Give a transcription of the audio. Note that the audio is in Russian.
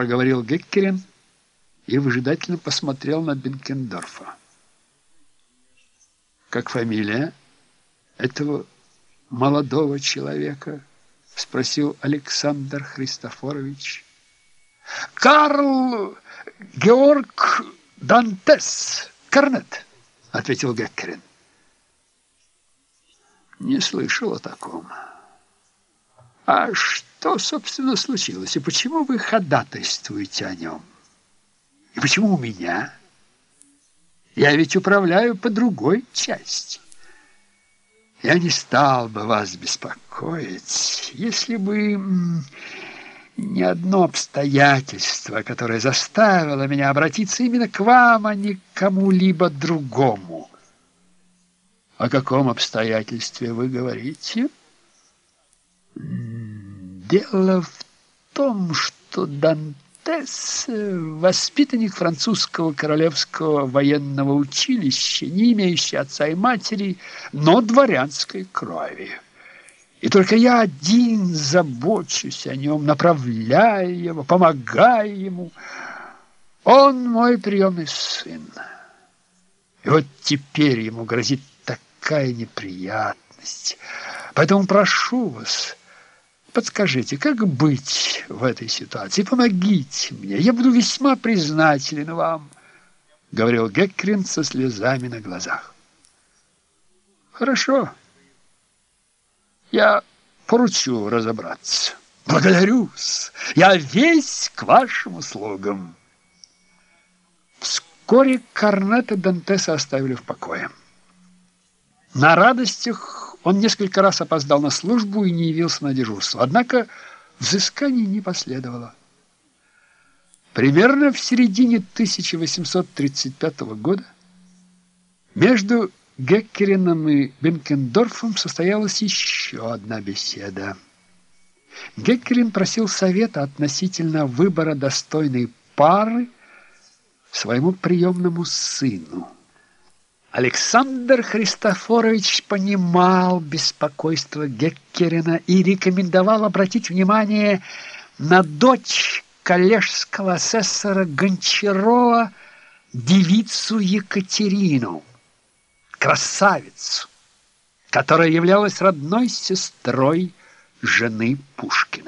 проговорил Геккерин и выжидательно посмотрел на Бенкендорфа. «Как фамилия этого молодого человека?» — спросил Александр Христофорович. «Карл Георг Дантес, Корнет», — ответил Геккерин. «Не слышал о таком. А что, собственно, случилось, и почему вы ходатайствуете о нем?» И почему у меня? Я ведь управляю по другой части. Я не стал бы вас беспокоить, если бы не одно обстоятельство, которое заставило меня обратиться именно к вам, а не к кому-либо другому. О каком обстоятельстве вы говорите? Дело в том, что Данте Тесс, воспитанник французского королевского военного училища, не имеющий отца и матери, но дворянской крови. И только я один забочусь о нем, направляя его, помогая ему. Он мой приемный сын. И вот теперь ему грозит такая неприятность. Поэтому прошу вас, Подскажите, как быть в этой ситуации? Помогите мне. Я буду весьма признателен вам, — говорил Геккрин со слезами на глазах. Хорошо. Я поручу разобраться. Благодарю-с. Я весь к вашим услугам. Вскоре Корнета Дантеса оставили в покое. На радостях он несколько раз опоздал на службу и не явился на дежурство. Однако взысканий не последовало. Примерно в середине 1835 года между Геккерином и Бенкендорфом состоялась еще одна беседа. Геккерин просил совета относительно выбора достойной пары своему приемному сыну. Александр Христофорович понимал беспокойство Геккерина и рекомендовал обратить внимание на дочь коллежского асессора Гончарова, девицу Екатерину, красавицу, которая являлась родной сестрой жены Пушкина.